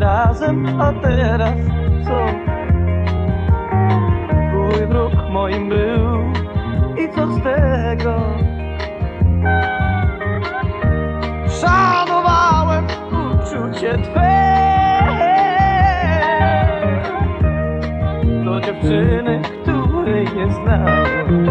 razem, a teraz co? Twój wróg moim był i co z tego? Szanowałem uczucie Twe Do dziewczyny, której nie znałem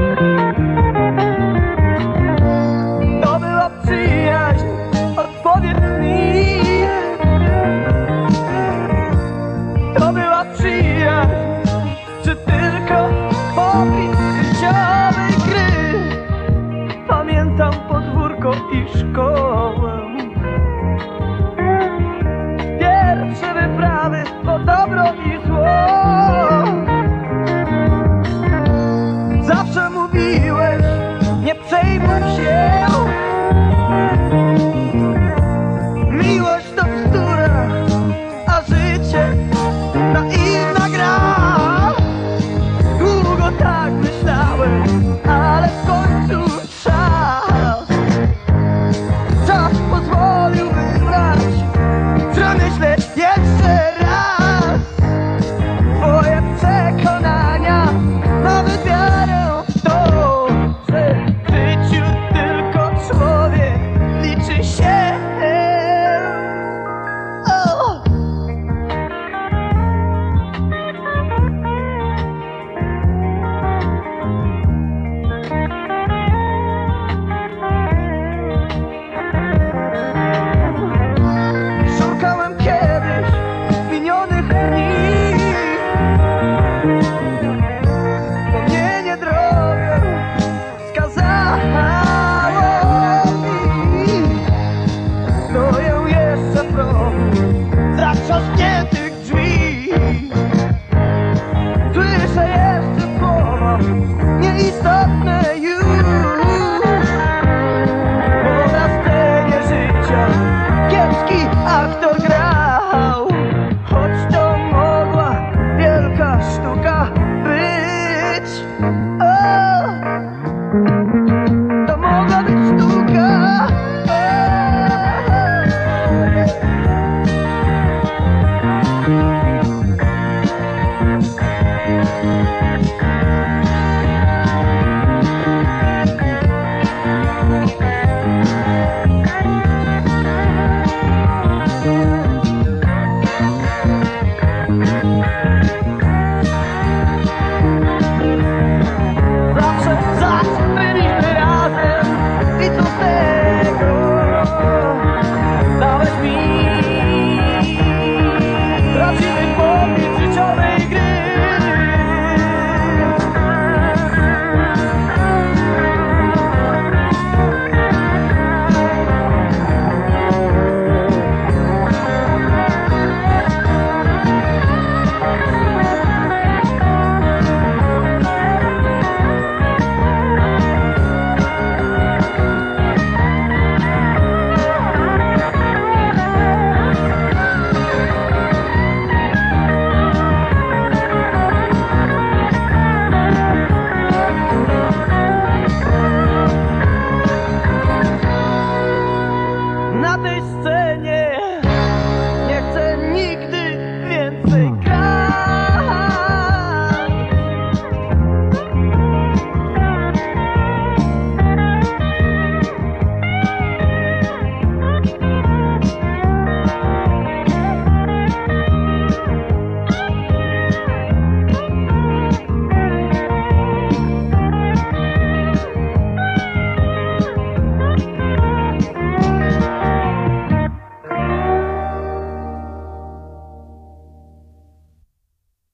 na tej scenie